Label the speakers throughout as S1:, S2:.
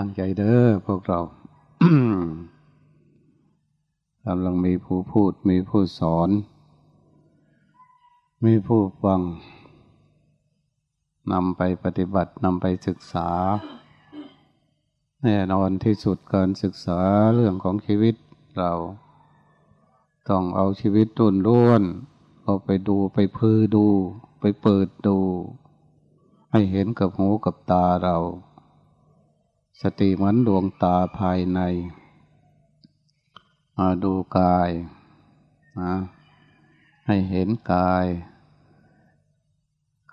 S1: ตั้งใจเด้อพวกเรากำลังมีผู้พูดมีผู้สอน มีผู้ฟังนำไปปฏิบัตินำไปศึกษา แน่นอนที่สุดการศึกษาเรื่องของชีวิตเรา ต้องเอาชีวิตตุนล้วนเอาไปดูไปพื้ดู ไปเปิดดู ให้เห็นกับหูกับตาเรา สติเหมือนดวงตาภายในมาดูกายนะให้เห็นกาย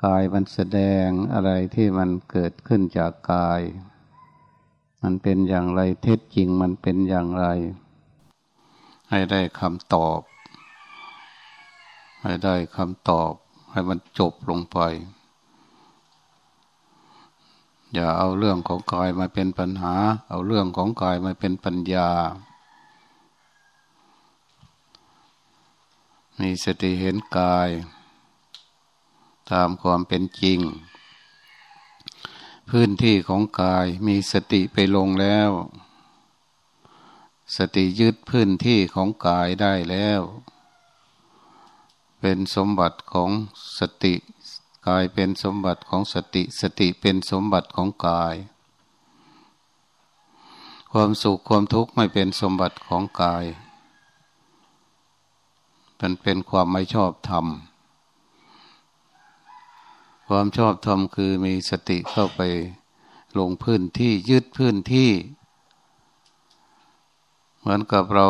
S1: กายมันแสดงอะไรที่มันเกิดขึ้นจากกาย มันเป็นอย่างไรเท็จจริงมันเป็นอย่างไร ให้ได้คำตอบ ให้ได้คำตอบ ให้มันจบลงไป อย่าเอาเรื่องของกายมาเป็นปัญหา เอาเรื่องของกายมาเป็นปัญญา มีสติเห็นกาย ตามความเป็นจริง พื้นที่ของกายมีสติไปลงแล้ว สติยึดพื้นที่ของกายได้แล้ว เป็นสมบัติของสติ กายเป็นสมบัติของสติ สติเป็นสมบัติของกาย ความสุขความทุกข์ไม่เป็นสมบัติของกาย มันเป็นความไม่ชอบธรรม ความชอบธรรมคือมีสติเข้าไปลงพื้นที่ยึดพื้นที่ เหมือนกับเรา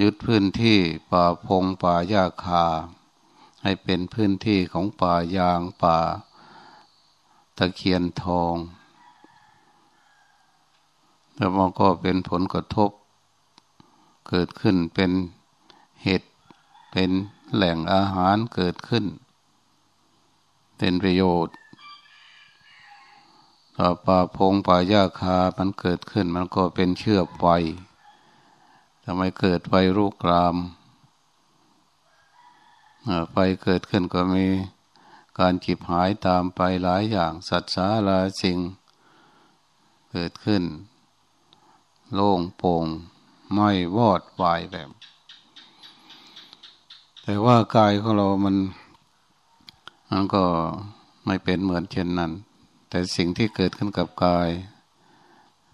S1: ยึดพื้นที่ป่าพงป่าหญ้าคา ให้เป็นพื้นที่ของป่ายางป่า ตะเคียนทองแล้วมันก็เป็นผลกระทบ เกิดขึ้นเป็นเห็ดเป็นแหล่งอาหารเกิดขึ้น เป็นประโยชน์ต่อป่าพงป่าหญ้าคา มันเกิดขึ้นมันก็เป็นเชื้อไฟทำไมเกิดไฟรุกราม ไฟเกิดขึ้นก็มีการจิบหายตามไปหลายอย่างสัตว์สาราสิ่ง เกิดขึ้น โล่งโป่งไม่วอดวายแบบแต่ว่ากายของเรามันมันก็ไม่เป็นเหมือนเช่นนั้น แต่สิ่งที่เกิดขึ้นกับกาย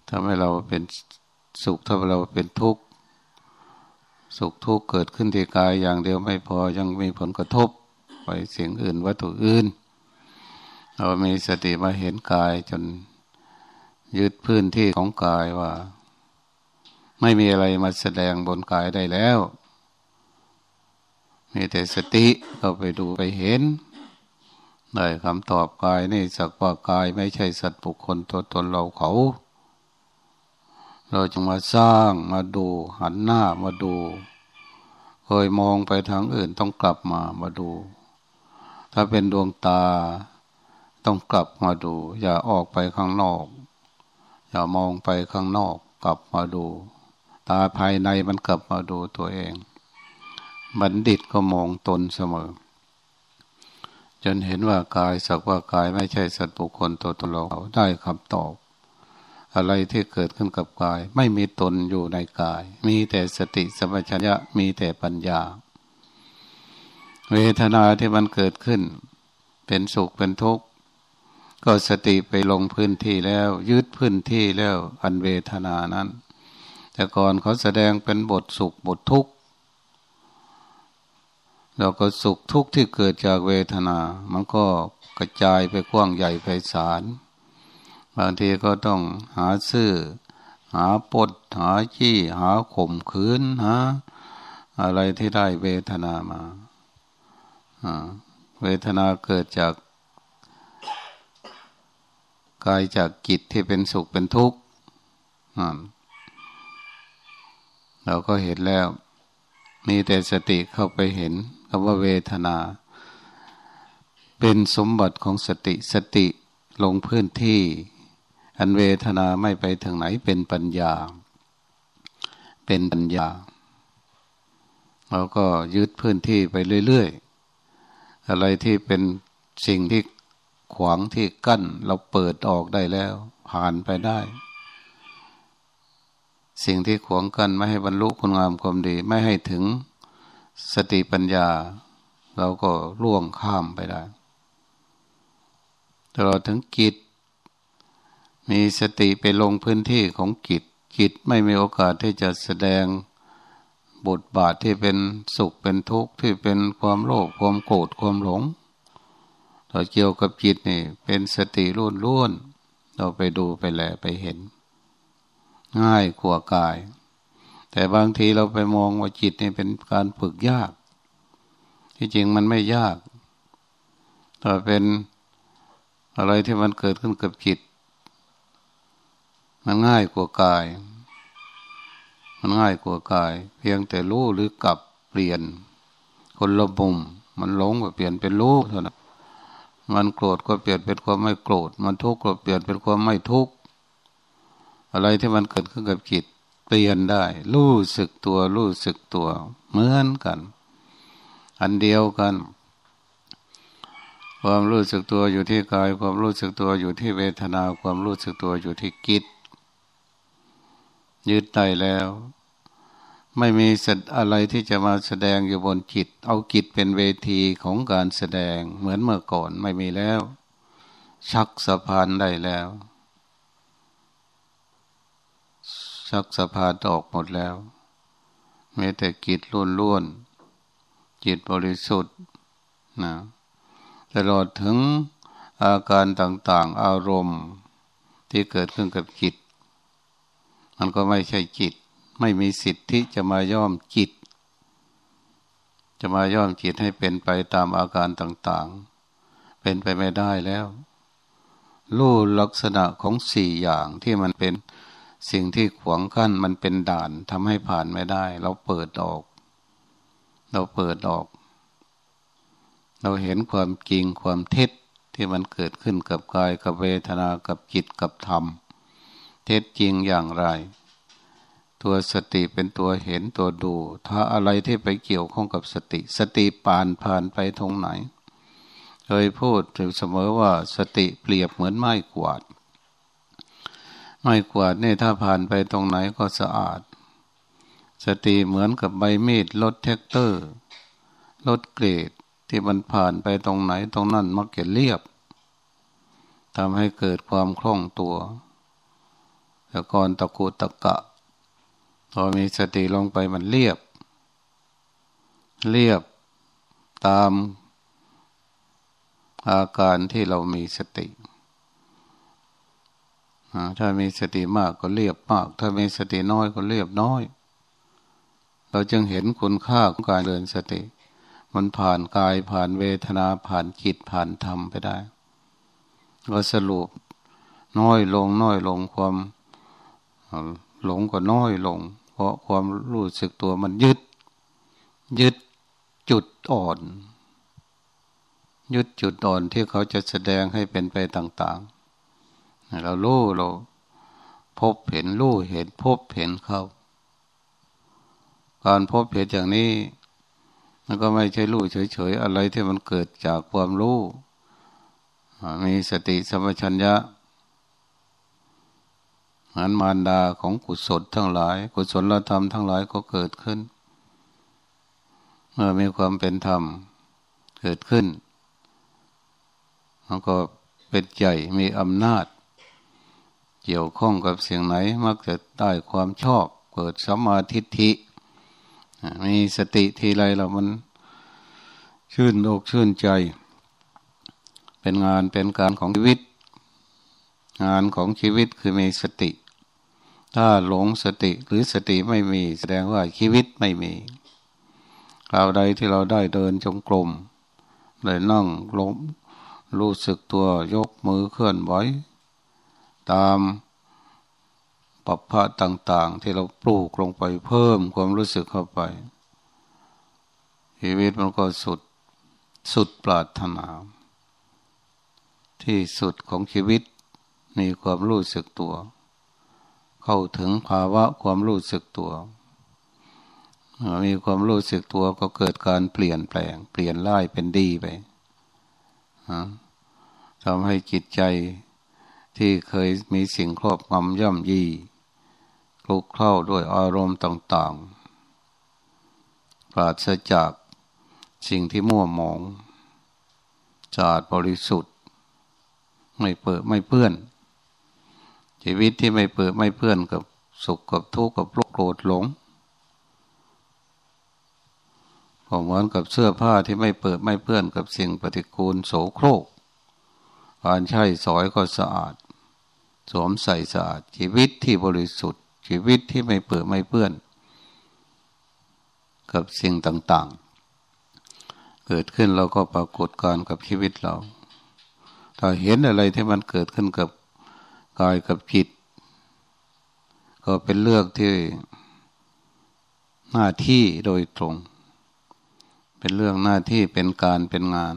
S1: ทำให้เราเป็นสุขทำให้เราเป็นทุกข์ สุขทุกข์เกิดขึ้นที่กายอย่างเดียวไม่พอยังมีผลกระทบไปเสิ่งอื่นวัตถุอื่น เรามีสติมาเห็นกายจนยึดพื้นที่ของกายว่า ไม่มีอะไรมาแสดงบนกายได้แล้ว มีแต่สติเข้าไปดูไปเห็นได้คำตอบกายนี่สักว่ากายไม่ใช่สัตว์บุคคลตัวตนเราเขา เราจะมาสร้างมาดู หันหน้ามาดู เคยมองไปทางอื่นต้องกลับมามาดู ถ้าเป็นดวงตาต้องกลับมาดู อย่าออกไปข้างนอก อย่ามองไปข้างนอก กลับมาดู ตาภายในมันกลับมาดูตัวเอง บัณฑิตก็มองตนเสมอ จนเห็นว่ากายสักว่ากายไม่ใช่สัตว์บุคคลตัวตนเราได้คำตอบ อะไรที่เกิดขึ้นกับกาย ไม่มีตนอยู่ในกาย มีแต่สติสัมปชัญญะมีแต่ปัญญา เวทนาที่มันเกิดขึ้น เป็นสุขเป็นทุกข์ก็สติไปลงพื้นที่แล้ว ยึดพื้นที่แล้วอันเวทนานั้น แต่ก่อนเขาแสดงเป็นบทสุขบททุกข์เราก็สุขทุกข์ที่เกิดจากเวทนา มันก็กระจายไปกว้างใหญ่ไพศาล บางทีก็ต้องหาซื้อ หาปดหาขี้หาข่มขืนหาอะไรที่ได้เวทนามาเวทนาเกิดจากกายจากกิจที่เป็นสุขเป็นทุกข์เราก็เห็นแล้วมีแต่สติเข้าไปเห็นคำว่าเวทนา เป็นสมบัติของสติสติลงพื้นที่ อันเวทนาไม่ไปถึงไหนเป็นปัญญา เป็นปัญญาเราก็ยึดพื้นที่ไปเรื่อยๆ อะไรที่เป็นสิ่งที่ขวางที่กั้น เราเปิดออกได้แล้ว ผ่านไปได้ สิ่งที่ขวางกั้นไม่ให้บรรลุคุณงามความดี ไม่ให้ถึงสติปัญญา เราก็ล่วงข้ามไปได้ตลอดถึงกิจ มีสติไปลงพื้นที่ของกิจจิตไม่มีโอกาสที่จะแสดงบทบาทที่เป็นสุขเป็นทุกข์ที่เป็นความโลภความโกรธความหลงเราเกี่ยวกับจิตนี่เป็นสติรุ่นรุ่นเราไปดูไปแลไปเห็น ง่ายกว่ากาย แต่บางทีเราไปมองว่าจิตนี่เป็นการฝึกยาก ที่จริงมันไม่ยากแต่เป็นอะไรที่มันเกิดขึ้นกับจิต มันง่ายกว่ากาย มันง่ายกว่ากาย เพียงแต่รู้หรือกลับเปลี่ยน คนละมุมมันหลงก็เปลี่ยนเป็นรู้เท่านั้นมันโกรธก็เปลี่ยนเป็นความไม่โกรธ มันทุกข์ก็เปลี่ยนเป็นความไม่ทุกข์อะไรที่มันเกิดขึ้นกับจิตเปลี่ยนได้ รู้สึกตัว รู้สึกตัว เหมือนกัน อันเดียวกัน ความรู้สึกตัวอยู่ที่กาย ความรู้สึกตัวอยู่ที่เวทนา ความรู้สึกตัวอยู่ที่กิจ ยึดได้แล้ว ไม่มีสัตอะไรที่จะมาแสดงอยู่บนจิต เอาจิตเป็นเวทีของการแสดงเหมือนเมื่อก่อนไม่มีแล้ว ชักสะพานได้แล้ว ชักสะพานออกหมดแล้วม้แต่จิตล้วนล้วนจิตบริสุทธิ์นะตลอดถึงอาการต่างๆ อารมณ์ที่เกิดขึ้นกับจิต มันก็ไม่ใช่จิต ไม่มีสิทธิ์ที่จะมาย่อมจิต จะมาย่อมจิตให้เป็นไปตามอาการต่างๆ เป็นไปไม่ได้แล้วรู้ลักษณะของสี่อย่างที่มันเป็นสิ่งที่ขวางกั้นมันเป็นด่านทำให้ผ่านไม่ได้ เราเปิดออก เราเปิดออก เราเห็นความจริงความเท็จที่มันเกิดขึ้นกับกายกับเวทนากับจิตกับธรรม ท็จจริงอย่างไร ตัวสติเป็นตัวเห็นตัวดู ถ้าอะไรที่ไปเกี่ยวข้องกับสติ สติผ่านผ่านไปตรงไหน เคยพูดถึงเสมอว่าสติเปรียบเหมือนไม้กวาด ไม้กวาดนี่ถ้าผ่านไปตรงไหนก็สะอาด สติเหมือนกับใบมีดรถแท็กเตอร์รถเกรดที่มันผ่านไปตรงไหนตรงนั้นมักจะเรียบทำให้เกิดความคล่องตัว ต่ก่อนตะกุตะกะ พอมีสติลงไปมันเรียบ เรียบตามอาการที่เรามีสติ ถ้ามีสติมากก็เรียบมาก ถ้ามีสติน้อยก็เรียบน้อย เราจึงเห็นคุณค่าของการเดินสติ มันผ่านกายผ่านเวทนาผ่านจิตผ่านธรรมไปได้ ก็สรุปน้อยลงน้อยลงความ หลงก็น้อยลง เพราะความรู้สึกตัวมันยึด ยึดจุดอ่อน ยึดจุดอ่อนที่เขาจะแสดงให้เป็นไปต่าง ๆ เรารู้เราพบเห็นรู้เห็นพบเห็นเขาการพบเห็นอย่างนี้ มันก็ไม่ใช่รู้เฉยๆอะไรที่มันเกิดจากความรู้ มีสติสัมปชัญญะ อันมารดาของกุศลทั้งหลาย กุศลธรรมทั้งหลายก็เกิดขึ้น เมื่อมีความเป็นธรรมเกิดขึ้นมันก็เป็นใหญ่มีอำนาจ เกี่ยวข้องกับเสียงไหน มักจะได้ความชอบ เกิดสัมมาทิฏฐิมีสติทีไรเรามันชื่นอกชื่นใจ เป็นงานเป็นการของชีวิต งานของชีวิตคือมีสติ ถ้าหลงสติหรือสติไม่มีแสดงว่าชีวิตไม่มีคราวใดที่เราได้เดินจงกรมได้นั่งลมรู้สึกตัวยกมือเคลื่อนไหวตามปัปพะต่าง ๆ ที่เราปลูกลงไปเพิ่มความรู้สึกเข้าไป ชีวิตมันก็สุดสุดปรารถนา ที่สุดของชีวิต มีความรู้สึกตัว เข้าถึงภาวะความรู้สึกตัว มีความรู้สึกตัวก็เกิดการเปลี่ยนแปลง เปลี่ยนร้ายเป็นดีไปทำให้จิตใจที่เคยมีสิ่งครอบงำย่ำยีคลุกเข้าด้วยอารมณ์ต่างๆ ปราศจากสิ่งที่มั่วหมองสะอาดบริสุทธิ์ ไม่เปิดไม่เพื่อน ชีวิตที่ไม่เปิดไม่เพื่อนกับสุขกับทุกข์กับโลกโกรธหลงเหมือนกับเสื้อผ้าที่ไม่เปิดไม่เพื่อนกับสิ่งปฏิกูลโสโครก การใช้สอยก็สะอาด สวมใส่สะอาด ชีวิตที่บริสุทธิ์ ชีวิตที่ไม่เปิดไม่เพื่อน กับสิ่งต่างๆ เกิดขึ้นเราก็ปรากฏการกับชีวิตเราถ้าเห็นอะไรที่มันเกิดขึ้นกับ กายกับจิต ก็เป็นเรื่องที่หน้าที่โดยตรง เป็นเรื่องหน้าที่เป็นการเป็นงาน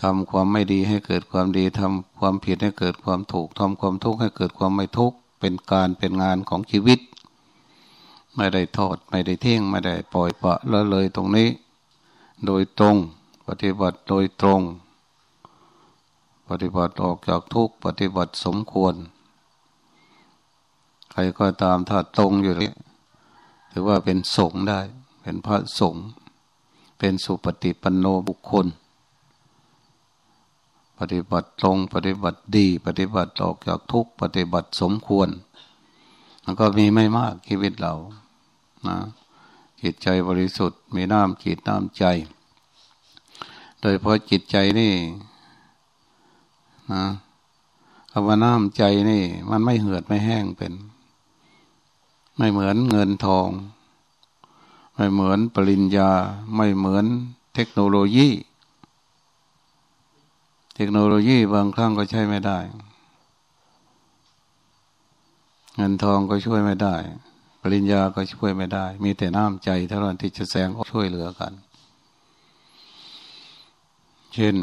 S1: ทำความไม่ดีให้เกิดความดีทำความผิดให้เกิดความถูกทำความทุกข์ให้เกิดความไม่ทุกข์เป็นการเป็นงานของชีวิต ไม่ได้ทอดไม่ได้เที่ยงไม่ได้ปล่อยปะละเลยตรงนี้ โดยตรง ปฏิบัติโดยตรง ฏิบัติออกจากทุกปฏิบัติสมควร ใครก็ตามถ้าตรงอยู่นี้ถือว่าเป็นสงได้ เป็นพระสงฆ์เป็นสุปฏิปันโนบุคคล ปฏิบัติตรงปฏิบัติดี ปฏิบัติออกจากทุกปฏิบัติสมควรมันก็มีไม่มากชีวิตเรานะจิตใจบริสุทธิ์มีน้ำจิตน้ำใจ โดยเพราะจิตใจนี่ นะคำว่าน้ำใจนี่ มันไม่เหือดไม่แห้งเป็น ไม่เหมือนเงินทอง ไม่เหมือนปริญญา ไม่เหมือนเทคโนโลยี เทคโนโลยีบางครั้งก็ใช้ไม่ได้ เงินทองก็ช่วยไม่ได้ ปริญญาก็ช่วยไม่ได้ มีแต่น้ำใจเท่านั้นที่จะแสงช่วยเหลือกัน เช่น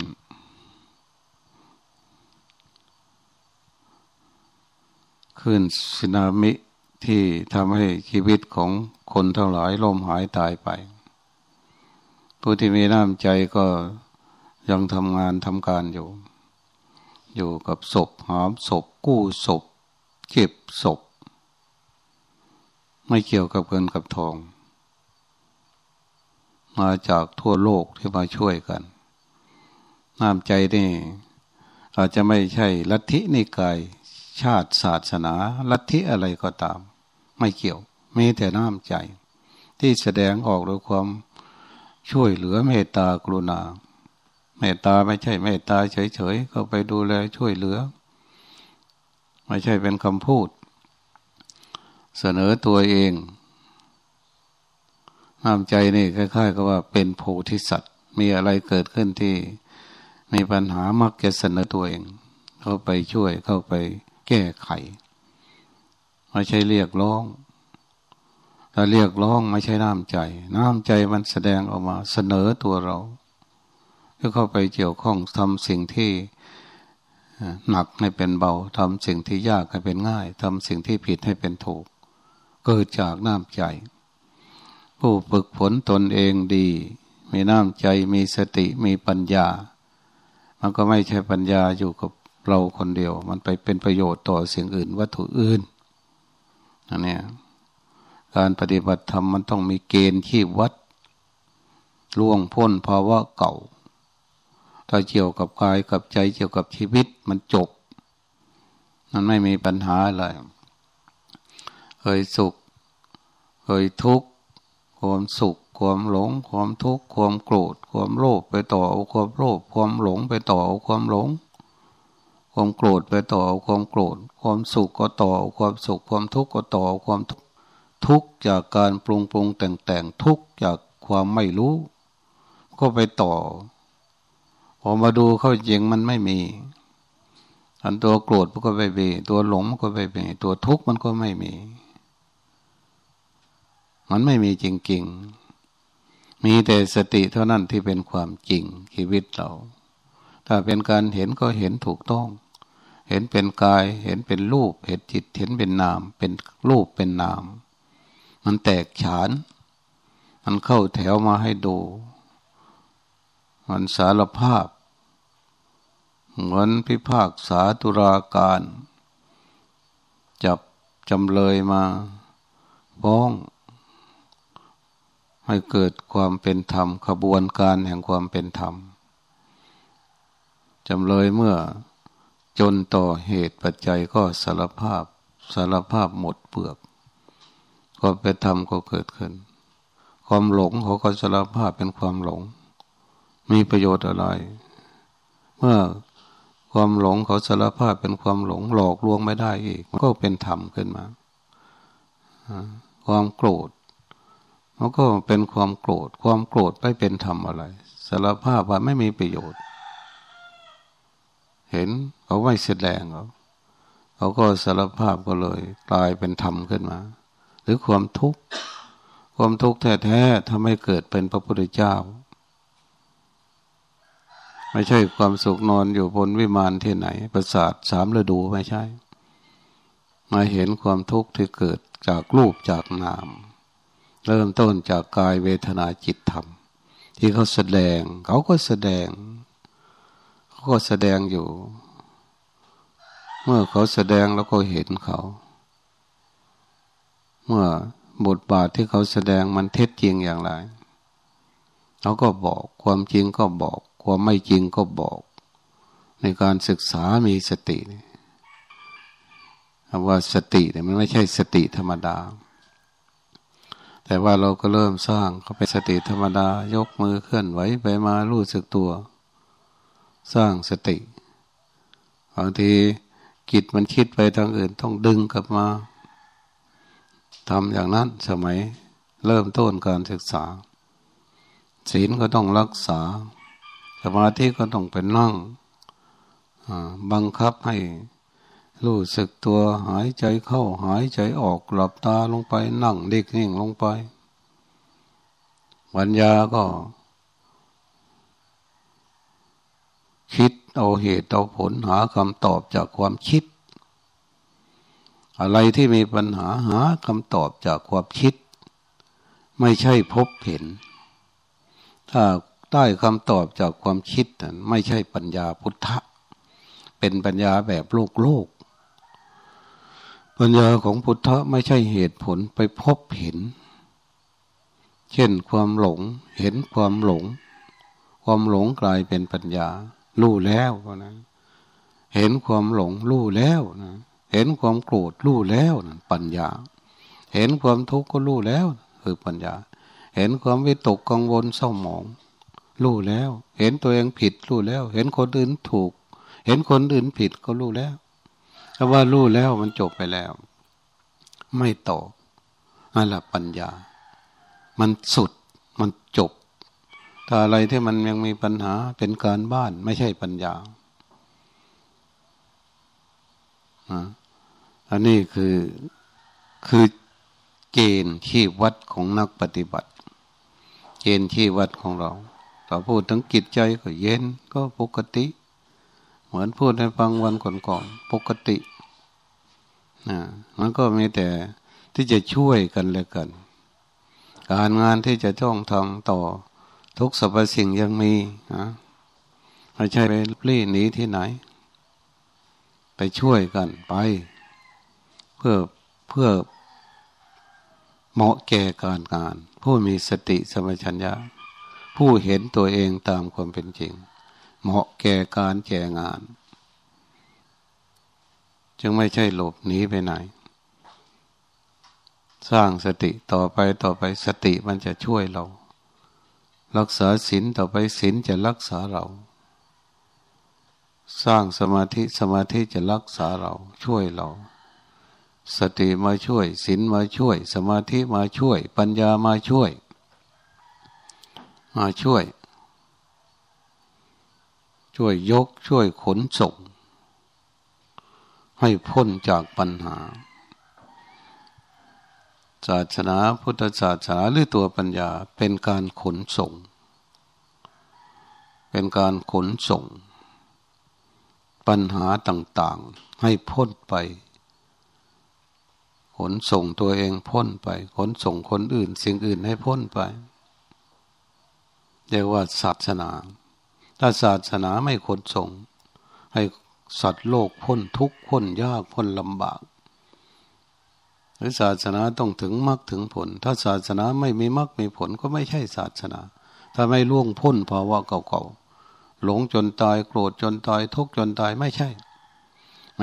S1: ขึ้นสึนามิที่ทำให้ชีวิตของคนทั้งหลายล่มหายตายไป ผู้ที่มีน้ำใจก็ยังทำงานทำการอยู่ อยู่กับศพหามศพกู้ศพเก็บศพ ไม่เกี่ยวกับเงินกับทอง มาจากทั่วโลกที่มาช่วยกันน้ำใจนี่อาจจะไม่ใช่ลัทธินิกาย ชาติศาสนาลัทธิอะไรก็ตาม ไม่เกี่ยวมีแต่น้ำใจ ที่แสดงออกด้วยความช่วยเหลือเมตตากรุณา เมตตาไม่ใช่เมตตาเฉยๆก็ไปดูแลช่วยเหลือ ไม่ใช่เป็นคำพูด เสนอตัวเองน้ำใจนี่คล้ายๆกับว่าเป็นโพธิสัตว์ มีอะไรเกิดขึ้นที่มีปัญหามักจะเสนอตัวเอง เข้าไปช่วยเข้าไป แก้ไข ไม่ใช่เรียกร้อง ถ้าเรียกร้องไม่ใช่น้ำใจ น้ำใจมันแสดงออกมาเสนอตัวเราเพื่อเข้าไปเกี่ยวข้องทำสิ่งที่หนักให้เป็นเบาทำสิ่งที่ยากให้เป็นง่ายทำสิ่งที่ผิดให้เป็นถูก เกิดจากน้ำใจ ผู้ฝึกฝนตนเองดี มีน้ำใจมีสติมีปัญญา มันก็ไม่ใช่ปัญญาอยู่กับ เราคนเดียว มันไปเป็นประโยชน์ต่อสิ่งอื่น วัตถุอื่นอันนี้การปฏิบัติธรรมมันต้องมีเกณฑ์ที่วัดล่วงพ้นภาวะเก่า ถ้าเกี่ยวกับกายกับใจเกี่ยวกับชีวิตมันจบ มันไม่มีปัญหาอะไรเคยสุขเคยทุกข์ความสุข ความหลง ความทุกข์ความโกรธ ความโลภไปต่อเอาความโลภความหลงไปต่อเอาความหลง ความโกรธไปต่อเอาความโกรธ ความสุขก็ต่อเอาความสุข ความทุกข์ก็ต่อเอาความทุกข์ทุกจากการปรุงปรุงแต่งแต่งทุกจากความไม่รู้ ก็ไปต่อ พอมาดูเข้าจริงมันไม่มี อันตัวโกรธมันก็ไม่มีตัวหลงมันก็ไม่มีตัวทุกข์มันก็ไม่มี มันไม่มีจริงๆ มีแต่สติเท่านั้นที่เป็นความจริงชีวิตเรา ถ้าเป็นการเห็นก็เห็นถูกต้อง เห็นเป็นกาย เห็นเป็นรูป เห็นจิต เห็นเป็นนาม เป็นรูปเป็นนาม มันแตกฉาน มันเข้าแถวมาให้ดู มันสารภาพ เหมือนพิพากษาตุราการ จับจำเลยมาฟ้อง ให้เกิดความเป็นธรรม ขบวนการแห่งความเป็นธรรม จำเลยเมื่อ จนต่อเหตุปัจจัยก็สารภาพสารภาพหมดเปลือกความเป็นธรรมก็เกิดขึ้น ความหลงเขาก็สารภาพเป็นความหลง มีประโยชน์อะไร เมื่อความหลงเขาสารภาพเป็นความหลงหลอกลวงไม่ได้อีกก็เป็นธรรมขึ้นมา ความโกรธมันก็เป็นความโกรธ ความโกรธไม่เป็นธรรมอะไร สารภาพว่าไม่มีประโยชน์ เห็น เขาไม่แสดงเขาเขาก็สารภาพก็เลยกลายเป็นธรรมขึ้นมา หรือความทุกข์ความทุกข์แท้ๆทำให้เกิดเป็นพระพุทธเจ้า ไม่ใช่ความสุขนอนอยู่บนวิมานที่ไหน ประสาทสามฤดูไม่ใช่ มาเห็นความทุกข์ที่เกิดจากรูปจากนาม เริ่มต้นจากกายเวทนาจิตธรรม ที่เขาแสดง เขาก็แสดง เขาก็แสดงอยู่ เมื่อเขาแสดงแล้วก็เห็นเขา เมื่อบทบาทที่เขาแสดงมันเท็จจริงอย่างไรเขาก็บอกความจริงก็บอก ความไม่จริงก็บอก ในการศึกษามีสติคำว่าสติเนี่ยมันไม่ใช่สติธรรมดา แต่ว่าเราก็เริ่มสร้างเขาเป็นสติธรรมดายกมือเคลื่อนไหวไปมารู้สึกตัว สร้างสติบางที กิจมันคิดไปทางอื่นต้องดึงกลับมาทำอย่างนั้นสมัยเริ่มต้นการศึกษา ศีลก็ต้องรักษา สมาธิก็ต้องเป็นนั่งบังคับให้รู้สึกตัวหายใจเข้าหายใจออกหลับตาลงไปนั่งเด็กนิ่งลงไปปัญญาก็ คิดเอาเหตุเอาผลหาคำตอบจากความคิด อะไรที่มีปัญหาหาคำตอบจากความคิด ไม่ใช่พบเห็น ถ้าได้คำตอบจากความคิดนั้นไม่ใช่ปัญญาพุทธะ เป็นปัญญาแบบโลกโลก ปัญญาของพุทธะไม่ใช่เหตุผลไปพบเห็น เช่นความหลงเห็นความหลง ความหลงกลายเป็นปัญญา รู้แล้วนะ เห็นความหลงรู้แล้วนะ เห็นความโกรธรู้แล้วนะปัญญา เห็นความทุกข์ก็รู้แล้ว คือปัญญา เห็นความวิตกกังวลเศร้าหมองรู้แล้ว เห็นตัวเองผิดรู้แล้ว เห็นคนอื่นถูก เห็นคนอื่นผิดก็รู้แล้วถ้าว่ารู้แล้วมันจบไปแล้ว ไม่ต่อนั่นแหละปัญญา มันสุดมันจบ ถ้าอะไรที่มันยังมีปัญหาเป็นการบ้านไม่ใช่ปัญญา อันนี้คือคือเกณฑ์ที่วัดของนักปฏิบัติ เกณฑ์ที่วัดของเราถ้าพูดถึงจิตใจก็เย็นก็ปกติ เหมือนพูดในฟังวันก่อนๆปกตินะมันก็มีแต่ที่จะช่วยกันและกัน การงานที่จะจ้องทำต่อทุกสรรพสิ่งยังมีนะไม่ใช่ไปรีหนีที่ไหน ไปช่วยกันไป เพื่อเพื่อเหมาะแก่การงาน ผู้มีสติสมัชัญญาผู้เห็นตัวเองตามความเป็นจริง เหมาะแก่การแก่งาน จึงไม่ใช่หลบหนีไปไหน สร้างสติต่อไปต่อไปสติมันจะช่วยเรา รักษาศีลต่อไปศีลจะรักษาเรา สร้างสมาธิสมาธิจะรักษาเราช่วยเรา สติมาช่วยศีลมาช่วย สมาธิมาช่วย ปัญญามาช่วย มาช่วย ช่วยยกช่วยขนส่ง ให้พ้นจากปัญหา ศาสนาพุทธศาสนาหรือตัวปัญญาเป็นการขนส่ง เป็นการขนส่ง ปัญหาต่าง ๆ ให้พ้นไป นส่งตัวเองพ้นไป ขนส่งคนอื่น สิ่งอื่นให้พ้นไป เรียกว่าศาสนา ถ้าศาสนาไม่ขนส่ง ให้สัตว์โลกพ้นทุกข์พ้นยากพ้นลำบากหรือศาสนาต้องถึงมรรคถึงผล ถ้าศาสนาไม่มีมรรคมีผลก็ไม่ใช่ศาสนา ถ้าไม่ล่วงพ้นภาวะเก่าๆหลงจนตายโกรธจนตายทุกข์จนตายไม่ใช่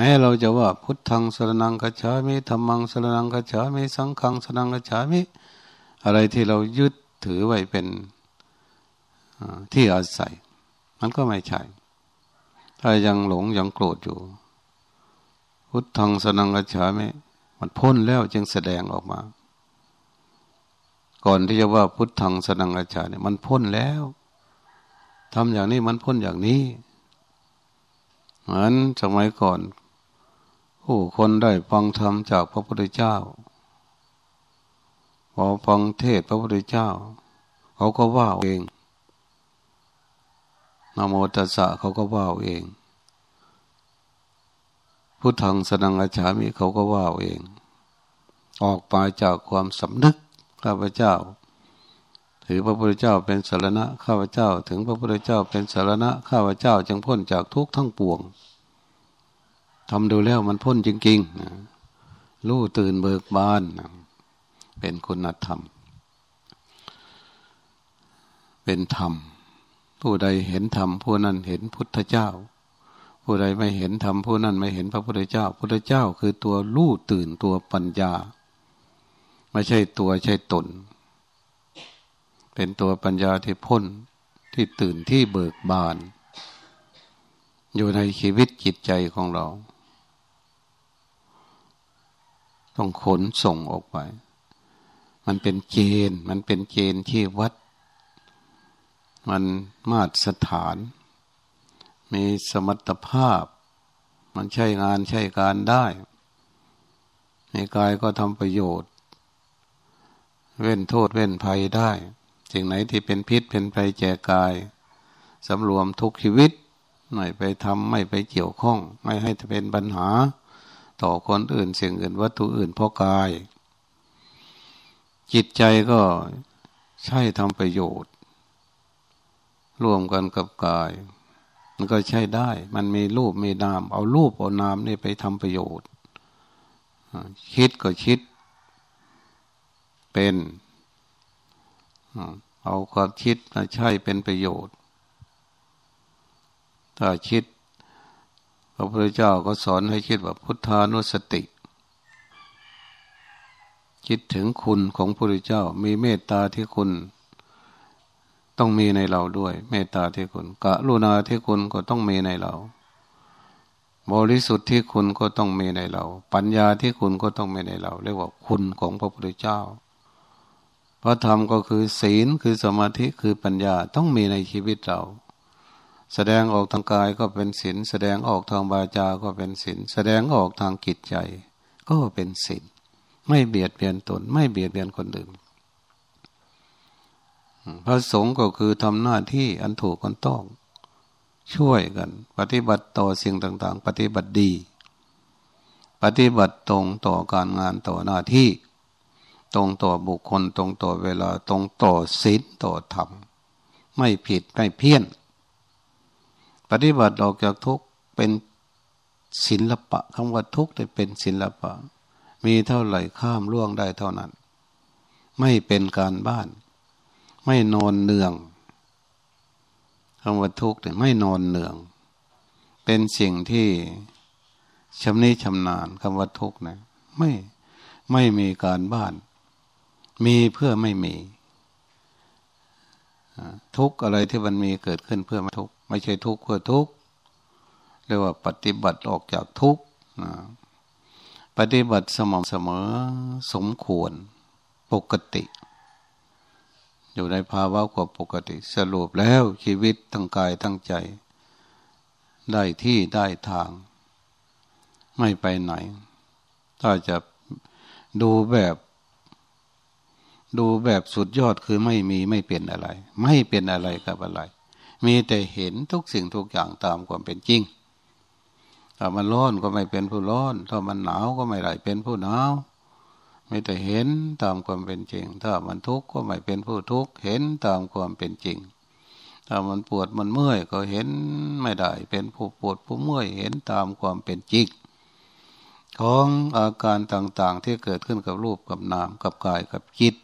S1: แม้เราจะว่าพุทธังสรนังกัจฉามิธรรมังสรนังกัจฉามิสังฆังสรนังกัจฉามิอะไรที่เรายึดถือไว้เป็นที่อาศัย มันก็ไม่ใช่ถ้ายังหลงยังโกรธอยู่ พุทธังสนังกัจฉามิมันพ้นแล้วจึงแสดงออกมา ก่อนที่จะว่าพุทธังสนังกัจฉาเนี่ยมันพ้นแล้วทำอย่างนี้มันพ้นอย่างนี้เหมือนสมัยก่อน ผู้คนได้ฟังธรรมจากพระพุทธเจ้า พอฟังเทศพระพุทธเจ้า เขาก็ว่าเองนโมตัสสะเขาก็ว่าเอง พุทธังสนังอาชามิเขาก็ว่าเอง ออกไปจากความสำนึกข้าพเจ้า ถือพระพุทธเจ้าเป็นสารณะข้าพเจ้า ถึงพระพุทธเจ้าเป็นสารณะข้าพเจ้าจึงพ้นจากทุกข์ทั้งปวง ทำดูแล้วมันพ้นจริงๆรู้ตื่นเบิกบานเป็นคุณธรรม เป็นธรรม ผู้ใดเห็นธรรมผู้นั้นเห็นพุทธเจ้า ผู้ใดไม่เห็นธรรมผู้นั้นไม่เห็นพระพุทธเจ้า พุทธเจ้าคือตัวรู้ตื่นตัวปัญญา ไม่ใช่ตัวใช่ตน เป็นตัวปัญญาที่พ้นที่ตื่นที่เบิกบาน อยู่ในชีวิตจิตใจของเรา ต้องขนส่งออกไป มันเป็นเกณฑ์ มันเป็นเกณฑ์ที่วัด มันมาตรสถาน มีสมรรถภาพ มันใช้งานใช้การได้ ในกายก็ทำประโยชน์ เว้นโทษเว้นภัยได้สิ่งไหนที่เป็นพิษเป็นภัยแก่กายสำรวมทุกชีวิตไม่ไปทำไม่ไปเกี่ยวข้อง ไม่ให้เป็นปัญหา ต่อคนอื่นสิ่งอื่นวัตถุอื่นเพราะกาย จิตใจก็ใช่ทำประโยชน์ร่วมกันกับกาย มันก็ใช้ได้ มันมีรูปมีนาม เอารูปเอานามนี่ไปทำประโยชน์ คิดก็คิด เป็นเอาความคิดมาใช้เป็นประโยชน์ ถ้าคิด ระพุทธเจ้าก็สอนให้คิดว่าพุทธานุสติ คิดถึงคุณของพระพุทธเจ้ามีเมตตาที่คุณ ต้องมีในเราด้วย เมตตาที่คุณกะรุณาที่คุณก็ต้องมีในเรา บริสุทธิ์ที่คุณก็ต้องมีในเรา ปัญญาที่คุณก็ต้องมีในเรา เรียกว่าคุณของพระพุทธเจ้าพระธรรมก็คือศีลคือสมาธิคือปัญญาต้องมีในชีวิตเรา แสดงออกทางกายก็เป็นศีลแสดงออกทางบาจาก็เป็นศีลแสดงออกทางกิจใจ ก็เป็นศีลไม่เบียดเบียนตน ไม่เบียดเบียนคนอื่นพระสงฆ์ก็คือทำหน้าที่อันถูกกันต้อง ช่วยกัน ปฏิบัติต่อสิ่งต่าง ๆ ปฏิบัติดี ปฏิบัติตรงต่อการงานต่อหน้าที่ ตรงต่อบุคคลตรงต่อเวลาตรงต่อศีลต่อธรรม ไม่ผิดไม่เพี้ยน ปฏิบัติออกจากทุกเป็นศิลปะคำว่าทุกได้เป็นศิลปะ มีเท่าไหร่ข้ามล่วงได้เท่านั้น ไม่เป็นการบ้าน ไม่นอนเนืองคำว่าทุกข์เนี่ยไม่นอนเนือง เป็นสิ่งที่ชำนิชำนาญคำว่าทุกข์เนี่ยไม่ไม่มีการบ้าน มีเพื่อไม่มี ทุกอะไรที่มันมีเกิดขึ้นเพื่อไม่ทุก ไม่ใช่ทุกข์เพื่อทุกข์เรียกว่าปฏิบัติออกจากทุกข์ปฏิบัติสม่ำเสมอสมควรปกติ อยู่ในภาวะกว่าปกติ สรุปแล้วชีวิตทั้งกายทั้งใจ ได้ที่ได้ทาง ไม่ไปไหน ถ้าจะดูแบบดูแบบสุดยอดคือไม่มีไม่เป็นอะไร ไม่เป็นอะไรกับอะไร มีแต่เห็นทุกสิ่งทุกอย่างตามความเป็นจริง ถ้ามันร้อนก็ไม่เป็นผู้ร้อน ถ้ามันหนาวก็ไม่ได้เป็นผู้หนาวม่แต่เห็นตามความเป็นจริง ถ้ามันทุกข์ก็ไม่เป็นผู้ทุกข์ เห็นตามความเป็นจริง ถ้ามันปวดมันเมื่อยก็เห็นไม่ได้ เป็นผู้ปวดผู้เมื่อยเห็นตามความเป็นจริง ของอาการต่างๆที่เกิดขึ้นกับรูปกับนามกับกายกับจิต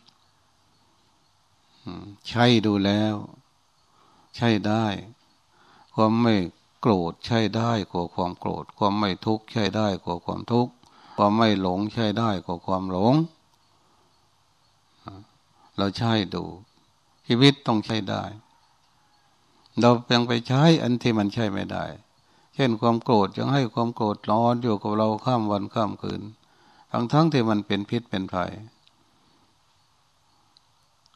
S1: ใช่ดูแล้ว ใช่ได้ ความไม่โกรธใช่ได้กว่าความโกรธ ความไม่ทุกข์ใช่ได้กว่าความทุกข์ ความไม่หลงใช่ได้กว่าความหลง เราใช่ดู ชีวิตต้องใช้ได้ เรายังไปใช้อันที่มันใช่ไม่ได้ เช่นความโกรธยังให้ความโกรธร้อนอยู่กับเราข้ามวันข้ามคืน ทั้งทั้งที่มันเป็นพิษเป็นภัย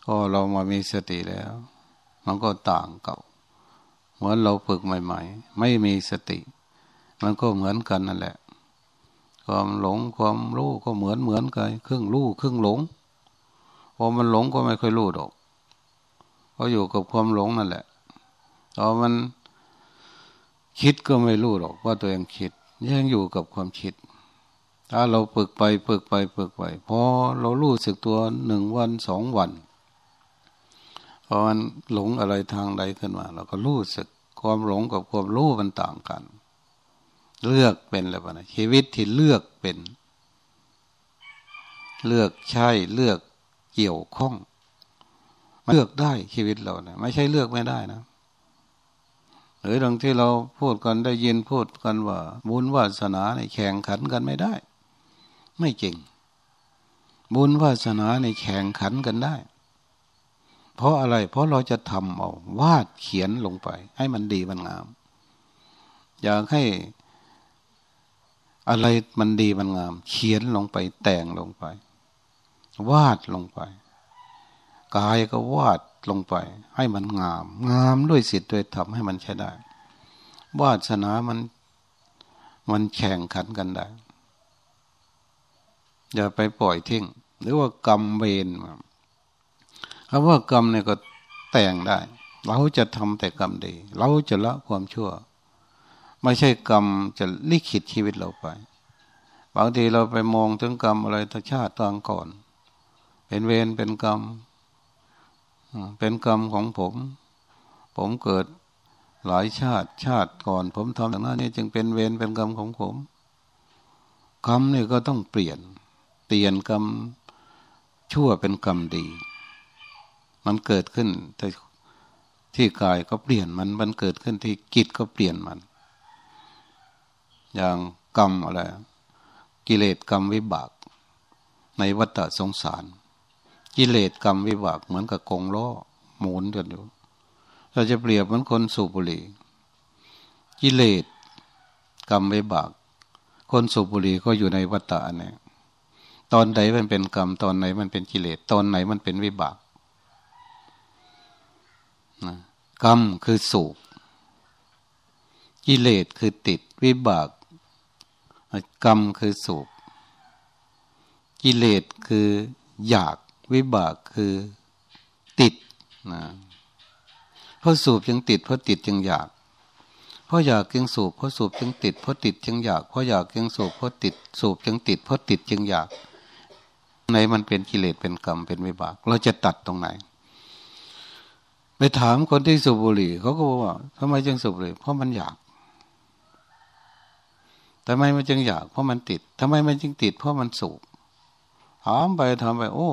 S1: ก็เรามามีสติแล้ว มันก็ต่างเก่าเหมือนเราฝึกใหม่ ๆ ไม่มีสติ มันก็เหมือนกันนั่นแหละ ความหลงความรู้ก็เหมือนเหมือนกันครึ่งรู้ครึ่งหลงพอมันหลงก็ไม่ค่อยรู้ดอกก็อยู่กับความหลงนั่นแหละพอมันคิดก็ไม่รู้หรอกว่าตัวเองคิดยังอยู่กับความคิด ถ้าเราฝึกไปฝึกไปฝึกไปพอเรารู้สึกตัวหนึ่งวันสองวัน พอมันหลงอะไรทางใดขึ้นมา เราก็รู้สึกความหลงกับความรู้มันต่างกัน เลือกเป็นอะไรบ้างชีวิตที่เลือกเป็น เลือกใช่เลือกเกี่ยวข้อง เลือกได้ชีวิตเราเนี่ยไม่ใช่เลือกไม่ได้นะหรือดังที่เราพูดกันได้ยินพูดกันว่าบุญวาสนาในแข่งขันกันไม่ได้ ไม่จริง บุญวาสนาในแข่งขันกันได้ เพราะอะไร เพราะเราจะทำเอาวาดเขียนลงไป ให้มันดีมันงาม อยากให้อะไรมันดีมันงาม เขียนลงไปแต่งลงไป วาดลงไปกายก็วาดลงไป ให้มันงาม งามด้วยสิทธิ์ด้วยธรรมให้มันใช้ได้ วาสนามันมันแข่งขันกันได้ อย่าไปปล่อยทิ้งหรือว่ากรรมเวร คำว่ากรรมเนี่ยก็แต่งได้ เราจะทำแต่กรรมดี เราจะละความชั่ว ไม่ใช่กรรมจะลิขิตชีวิตเราไป บางทีเราไปมองถึงกรรมอะไรทชาติตางก่อน เป็นเวรเป็นกรรม เป็นกรรมของผม ผมเกิดหลายชาติชาติก่อน ผมทำอย่างนั้นนี่จึงเป็นเวรเป็นกรรมของผมกรรมนี่ก็ต้องเปลี่ยน เปลี่ยนกรรมชั่วเป็นกรรมดี มันเกิดขึ้น แต่ที่กายก็เปลี่ยนมัน มันเกิดขึ้นที่กิจก็เปลี่ยนมัน อย่างกรรมอะไร กิเลสกรรมวิบาก ในวัฏสงสาร กิเลสกรรมวิบากเหมือนกับกงล้อหมุนกันอยู่ เราจะเปรียบเหมือนคนสูบบุหรี่ กิเลสกรรมวิบาก คนสูบบุหรี่ก็อยู่ในวัฏฏะนี่ตอนไหนมันเป็นกรรม ตอนไหนมันเป็นกิเลส ตอนไหนมันเป็นวิบาก กรรมคือสูบกิเลสคือติดวิบาก กรรมคือสูบกิเลสคืออยากวิบากคือติดนะเพราะสูบจึงติดเพราะติดจึงอยากเพราะอยากจึงสูบเพราะสูบจึงติดเพราะติดจึงอยากเพราะอยากจึงสูบเพราะติดสูบจึงติดเพราะติดจึงอยากไหนมันเป็นกิเลสเป็นกรรมเป็นวิบาก เราจะตัดตรงไหน ไปถามคนที่สูบบุหรี่เขาก็บอกว่าทำไมจึงสูบบุหรี่เพราะมันอยากทำไมมันจึงอยากเพราะมันติดทำไมมันจึงติด เพราะมันสูบถามไปทำไป โอ้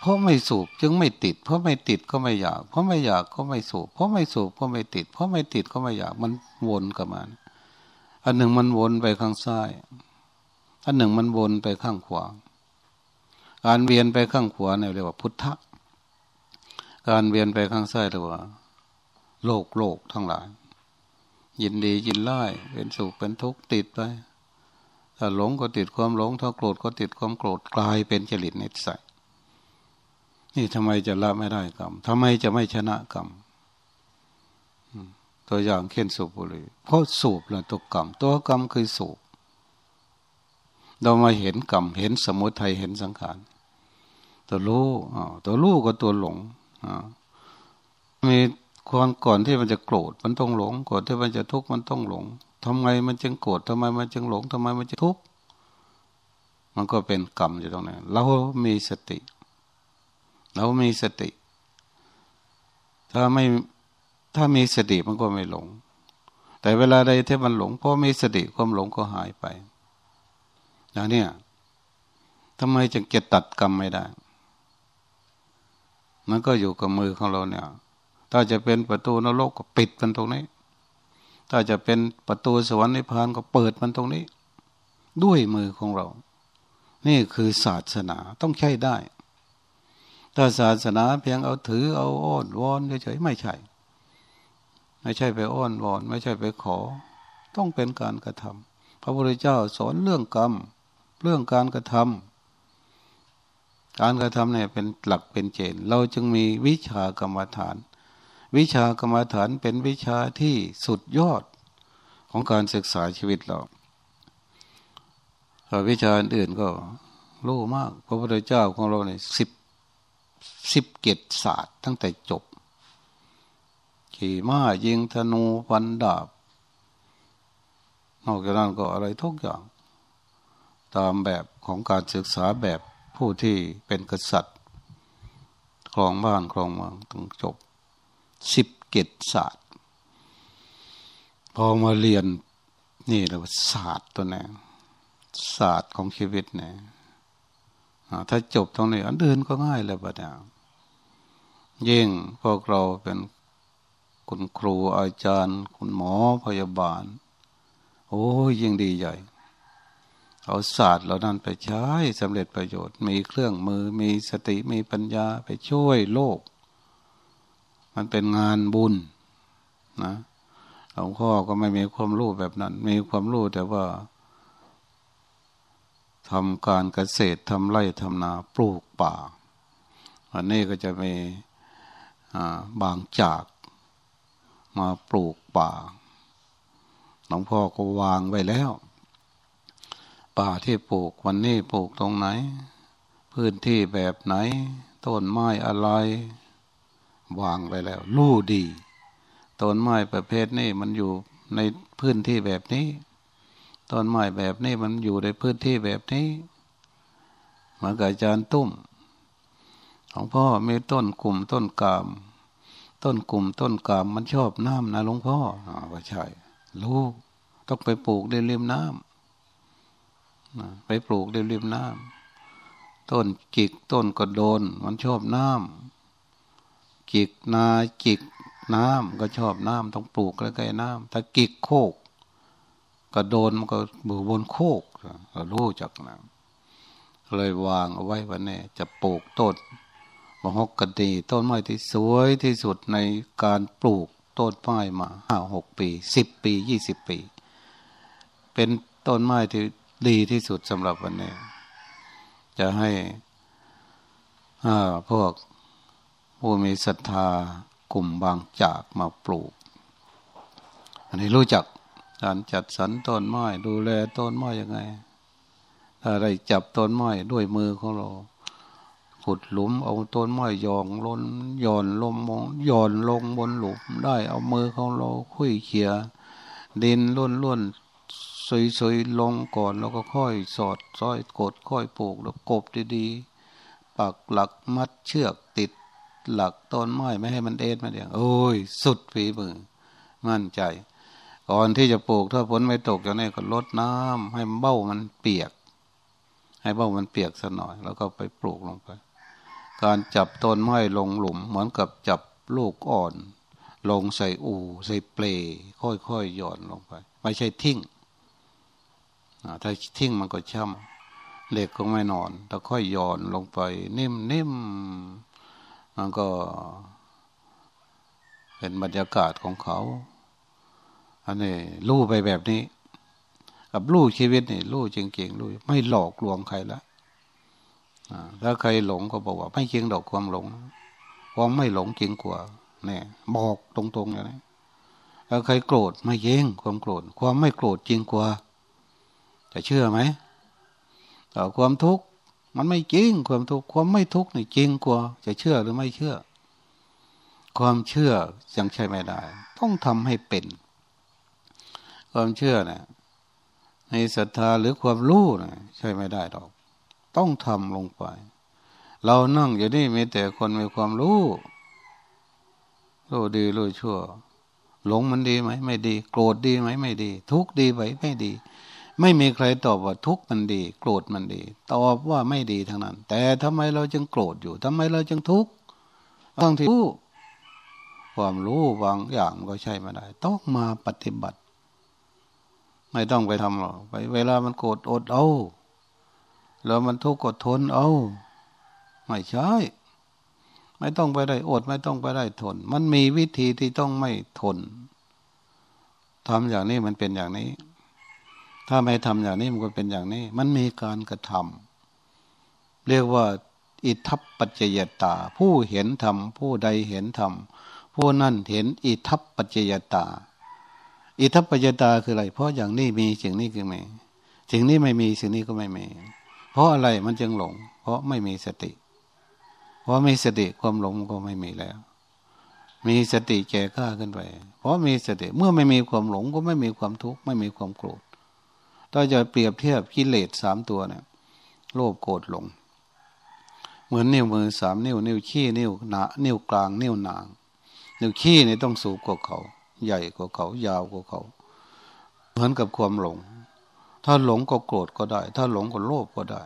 S1: เพราะไม่สูบจึงไม่ติด เพราะไม่ติดก็ไม่อยาก เพราะไม่อยากก็ไม่สูบ เพราะไม่สูบก็ไม่ติด เพราะไม่ติดก็ไม่อยาก มันวนกับมัน อันหนึ่งมันวนไปข้างซ้าย อันหนึ่งมันวนไปข้างขวา การเวียนไปข้างขวาเนี่ยเรียกว่าพุทธะ การเวียนไปข้างซ้ายหรือว่า โลกโลกทั้งหลาย ยินดียินไล่เป็นสุขเป็นทุกข์ติดไปถ้าหลงก็ติดความหลง ถ้าโกรธก็ติดความโกรธกลายเป็นจริตนิสัยนี่ทำไมจะละไม่ได้กรรมทำไมจะไม่ชนะกรรมตัวอย่างเข่นสูบบุหรี่เพราะสูบละตัวกรรม ตัวกรรมคือสูบ เรามาเห็นกรรม เห็นสมุทัยเห็นสังขาร ตัวรู้ตัวรู้ก็ตัวหลง มีความก่อนที่มันจะโกรธมันต้องหลง ก่อนที่มันจะทุกข์มันต้องหลงทำไงมันจึงโกรธทำไมมันจึงหลงทำไมมันจะทุกข์มันก็เป็นกรรมอยู่ตรงนั้นเรามีสติ เรามีสติ ถ้าไม่ถ้ามีสติมันก็ไม่หลง แต่เวลาใดที่มันหลงเพราะมีสติความหลงก็หายไปอย่างนี้ทำไมจึงเก็ตัดกรรมไม่ได้ มันก็อยู่กับมือของเราเนี่ย ถ้าจะเป็นประตูนรกก็ปิดมันตรงนี้ ถ้าจะเป็นประตูสวรรค์นิพพานก็เปิดมันตรงนี้ ด้วยมือของเรา นี่คือศาสนาต้องใช้ได้ ถ้าศาสนาเพียงเอาถือเอาอ้อนวอนเฉยๆไม่ใช่ ไม่ใช่ไปอ้อนวอน ไม่ใช่ไปขอ ต้องเป็นการกระทำพระพุทธเจ้าสอนเรื่องกรรม เรื่องการกระทำ การกระทำเนี่ยเป็นหลักเป็นเจน เราจึงมีวิชากรรมฐาน วิชากรรมฐานเป็นวิชาที่สุดยอดของการศึกษาชีวิตเราแต่วิชาอื่นก็รู้มาก พระพุทธเจ้าของเราเนี่ยสิบสิบเกตศาสตร์ ตั้งแต่จบ ขี่ม้ายิงธนูฟันดาบ นอกจากนั้นก็อะไรทุกอย่าง ตามแบบของการศึกษาแบบ ผู้ที่เป็นกษัตริย์ครองบ้านครองเมืองต้องจบสิบเกตศาสตร์ พอมาเรียนนี่เราศาสตร์ตัวนี้ศาสตร์ของชีวิตเนี่ยถ้าจบตรงนี้อันอื่นก็ง่ายเลยบัดนี้ยิ่งพวกเราเป็นคุณครูอาจารย์ คุณหมอพยาบาล โอ้ยิ่งดีใหญ่ เอาศาสตร์เหล่านั้นไปใช้สำเร็จประโยชน์ มีเครื่องมือ มีสติ มีปัญญาไปช่วยโลก มันเป็นงานบุญนะหลวงพ่อก็ไม่มีความรู้แบบนั้น มีความรู้แต่ว่าทำการเกษตรทำไร่ทำนาปลูกป่าอันนี้ก็จะมีบางจากมาปลูกป่าหลวงพ่อก็วางไว้แล้ว ป่าที่ปลูกวันนี้ปลูกตรงไหน พื้นที่แบบไหน ต้นไม้อะไร วางไปแล้ว รู้ดี ต้นไม้ประเภทนี้มันอยู่ในพื้นที่แบบนี้ ต้นไม้แบบนี้มันอยู่ในพื้นที่แบบนี้เหมือนกับอาจารย์ตุ้ม ของพ่อมีต้นกลุ่มต้นกาม ต้นกลุ่มต้นกามมันชอบน้ำนะหลวงพ่ออ่าว่าใช่รู้ต้องไปปลูกในริมน้ำ ไปปลูกริมน้ำต้นจิกต้นกระโดน มันชอบน้ำจิกนาจิกน้ำก็ชอบน้ำต้องปลูกใกล้ๆน้ำถ้ากิกโคกกระโดนมันก็บูบนโคกเรารู้จักนะเลยวางเอาไว้วันนี้จะปลูกต้นมะฮอกกะดีต้นไม้ที่สวยที่สุดในการปลูกต้นไม้มาห้าหกปีสิบปียี่สิบปี เป็นต้นไม้ที่ ดีที่สุดสำหรับวันนี้ จะให้พวกผู้มีศรัทธากลุ่มบางจากมาปลูก อันนี้รู้จักการจัดสรรต้นไม้ดูแลต้นไม้ยังไงถ้าได้จับต้นไม้ด้วยมือของเราขุดหลุมเอาต้นไม้ยองล้นย่อนลมมองย่อนลงบนหลุมได้เอามือของเราคุยเขียดินล้นล้น สวยๆลงก่อนแล้วก็ค่อยสอดซ้อยกดค่อยปลูกแล้วกบดีๆปักหลักมัดเชือกติดหลักต้นไม้ไม่ให้มันเอ็นมาเดียงโอ้ย สุดฝีมือ มั่นใจ ก่อนที่จะปลูกถ้าฝนไม่ตกอย่างนี้ก็ลดน้ำให้เบ้ามันเปียก ให้เบ้ามันเปียกสักหน่อย แล้วก็ไปปลูกลงไป การจับต้นไม้ลงหลุม เหมือนกับจับลูกอ่อน ลงใส่อู่ใส่เปลค่อยๆหย่อนลงไป ไม่ใช่ทิ้ง ถ้าทิ้งมันก็ช้ำเหล็กก็ไม่นอนถ้าค่อยหย่อนลงไป นิ่มนิ่มมันก็ เป็นบรรยากาศของเขา อันนี้ลู่ไปแบบนี้ กับลู่ชีวิตนี่ลู่จริงๆลู่ไม่หลอกลวงใครละถ้าใครหลงก็บอกว่า ไม่จริงดอกความหลงความไม่หลงจริงกว่าเนี่ยบอกตรงๆอย่างนี้ถ้าใครโกรธไม่เย่งความโกรธ ความไม่โกรธจริงกว่า จะเชื่อไหมต่อความทุกข์มันไม่จริง ความทุกข์ความไม่ทุกข์นี่จริงกว่า จะเชื่อหรือไม่เชื่อ ความเชื่อยังใช่ไม่ได้ ต้องทำให้เป็น ความเชื่อเนะี่ยในศรัทธาหรือความรู้นะใช่ไม่ได้ดอก ต้องทำลงไป เรานั่งอยู่นี่มีแต่คนมีความรู้รู้ดีรู้ชั่ว หลงมันดีไหม ไม่ดี โกรธดีไหมไม่ดี ทุกข์ดีไหมไม่ดี ไม่มีใครตอบว่าทุกมันดี โกรธมันดี ตอบว่าไม่ดีทั้งนั้น แต่ทำไมเราจึงโกรธอยู่ทำไมเราจึงทุกข์ต้องทีรู้ความรู้บางอย่างก็ใช่ไม่ได้ ต้องมาปฏิบัติ ไม่ต้องไปทำหรอกไปเวลามันโกรธอดเอาแล้วมันทุกข์กดทนเอา ไม่ใช่ ไม่ต้องไปได้อด ไม่ต้องไปได้ทน มันมีวิธีที่ต้องไม่ทนทำอย่างนี้มันเป็นอย่างนี้ ถ้าไม่ทำอย่างนี้มันก็เป็นอย่างนี้ มันมีการกระทำเรียกว่า อิทัปปัจจยตา ผู้เห็นธรรมผู้ใดเห็นธรรมผู้นั่นเห็นอิทัปปัจจยตา อิทัปปัจจยตาคืออะไร เพราะอย่างนี้มีสิ่งนี้คือไม่สิ่งนี้ไม่มีสิ่งนี้ก็ไม่มี เพราะอะไรมันจึงหลง เพราะไม่มีสติ เพราะมีสติความหลงก็ไม่มีแล้ว มีสติแก่กล้าขึ้นไปเพราะมีสติเมื่อไม่มีความหลงก็ไม่มีความทุกข์ไม่มีความโกรธ ถ้าจะเปรียบเทียบกิเลสสามตัวเนี่ยโลภโกรธหลง เหมือนนิ้วมือสามนิ้ว นิ้วขี้นิ้วหนานิ้วกลาง นิ้วนาง นิ้วขี้นี่ต้องสูงกว่าเขา ใหญ่กว่าเขา ยาวกว่าเขา เหมือนกับความหลง ถ้าหลงก็โกรธก็ได้ ถ้าหลงก็โลภก็ได้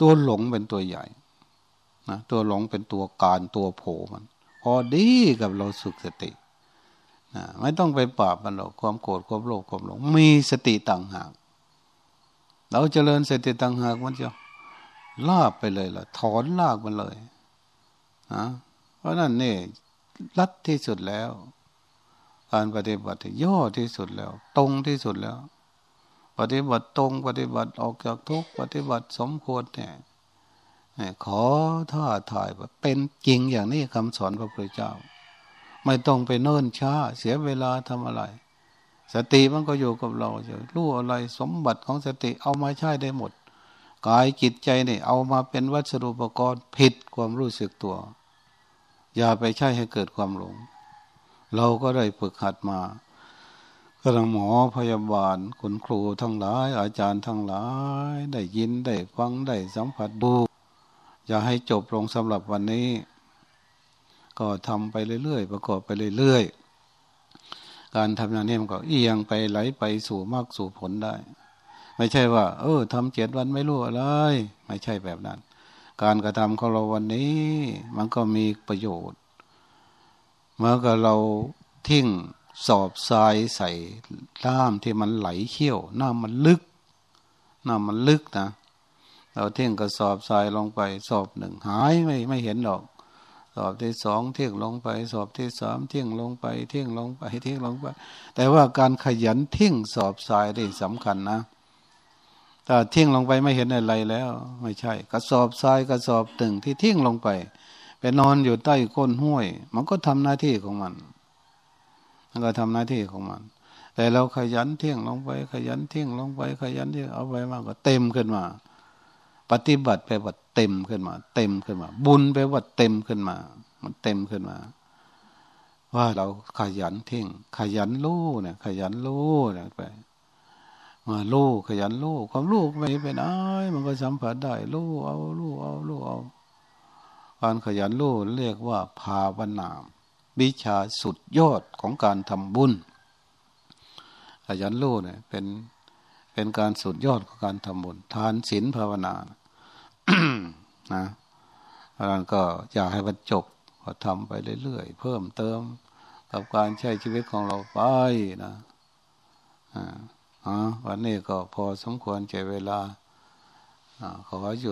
S1: ตัวหลงเป็นตัวใหญ่นะตัวหลงเป็นตัวการตัวโผมัน พอดีกับเราสุขสติ ไม่ต้องไปปราบมันหรอกความโกรธความโลภความหลง มีสติต่างหาก เราเจริญสติต่างหากมันจะลาบไปเลยล่ะถอนลากมันเลยนะเพราะนั่นนี่รัดที่สุดแล้ว การปฏิบัติย่อที่สุดแล้ว ตรงที่สุดแล้ว ปฏิบัติตรงปฏิบัติออกจากทุกปฏิบัติสมควรเนี่ยขอท่าถ่ายว่าเป็นจริงอย่างนี้คำสอนพระพุทธเจ้า ไม่ต้องไปเนิ่นช้า เสียเวลาทำอะไร สติมันก็อยู่กับเราจะรู้อะไรสมบัติของสติเอามาใช้ได้หมด กายจิตใจเนี่ยเอามาเป็นวัสดุอุปกรณ์ผิดความรู้สึกตัว อย่าไปใช้ให้เกิดความหลง เราก็ได้ฝึกหัดมากระหมอพยาบาลคุณครูทั้งหลาย อาจารย์ทั้งหลาย ได้ยินได้ฟังได้สัมผัสดูอย่าให้จบลงสำหรับวันนี้ ก็ทำไปเรื่อยๆ ประกอบไปเรื่อยๆ การทำอย่างนี้มันก็เอียงไปไหลไปสู่มากสู่ผลได้ ไม่ใช่ว่า เออทำเจ็ดวันไม่รู้อะไร ไม่ใช่แบบนั้น การกระทำของเราวันนี้ มันก็มีประโยชน์ เมื่อกับเราทิ้งสอบทรายใส่น้ำที่มันไหลเขี้ยวน้ำมันลึกน้ำมันลึกนะเราเที่งกระสอบทรายลงไปสอบหนึ่งหายไม่ไม่เห็นหรอก อบที่สองเที่ยงลงไป สอบที่สามเที่ยงลงไป เที่ยงลงไปเที่ยงลงไป แต่ว่าการขยันเที่ยงสอบทรายได้สำคัญนะถ้าเที่ยงลงไปไม่เห็นอะไรแล้ว ไม่ใช่ กระสอบทรายกระสอบตึงที่เที่ยงลงไปไปนอนอยู่ใต้ก้นห้วย มันก็ทำหน้าที่ของมัน มันก็ทำหน้าที่ของมัน แต่เราขยันเที่ยงลงไป ขยันเที่ยงลงไป ขยันเที่ยงเอาไปมากก็เต็มขึ้นมา ปฏิบัติไปว่า เต็มขึ้นมา เต็มขึ้นมา บุญไปลว่าเต็มขึ้นมา มันเต็มขึ้นมา ว่าเราขยันเท่ง ขยันรู้เนี่ย ขยันรู้เนี่ยไปมาลู่ขยันลู่ความลู่ไม่เป็นไอ้มันก็สัมผัสได้ลู่เอาลู่เอาลู่เอาการขยันลู่เรียกว่าภาวนามวิชาสุดยอดของการทำบุญ ขยันรู้เนี่ยเป็นเป็นการสุดยอดของการทำบุญ ทานศีลภาวนา นะเพราะนั้นก็อยากให้มันจบก็ทำไปเรื่อยๆเพิ่มเติมกับการใช้ชีวิตของเราไปนะอ่าวันนี้ก็พอสมควรใจเวลาขอหยุด